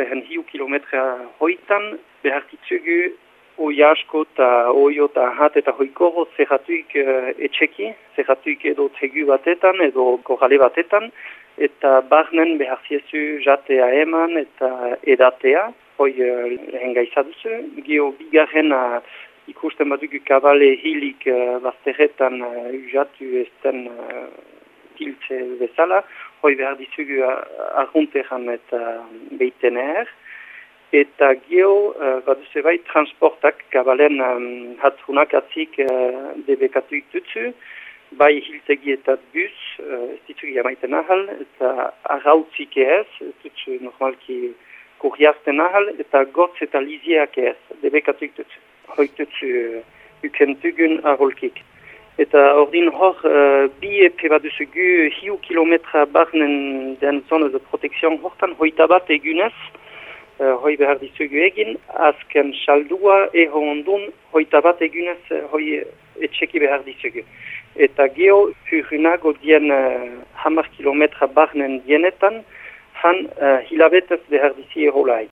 behen hiu kilometra hoitan, behar ditzugu oiasko eta oio eta hat eta hoikoro zerratuik uh, etxeki, zerratuik edo tegu batetan edo korale batetan, eta barnen behar ziezu jatea eman eta edatea, hoi uh, lehen gaizaduzu, gio bigarren ikusten badugu kabale hilik uh, bazterretan uh, ujatu ezten uh, hiltze bezala, hoi behar dizugu arguntean eta beiten er, eta gio, uh, baduze bai, transportak kabalen um, hatrunak atzik uh, debekatu itutzu, bai hiltegi eta bus, uh, ez ditugu jamaiten ahal, eta arrautzik ez, ez dutzu normalki kurriazten ahal, eta gotz eta liziak ez, debekatu itutzu. Hoitutzu uh, ukentugun arrolkik. Eta ordin hor, uh, bi epe baduzugu hiu kilometra barnen den zone de protekzion hortan, hoita bat egunez, uh, hoi behar dizugu egin, azken saldua eho ondun, hoita bat egunez uh, hoi etxeki behar dizugu. Eta geho, hurinago dien uh, hamar kilometra barnen dienetan, han uh, hilabetez behar dizi erolai.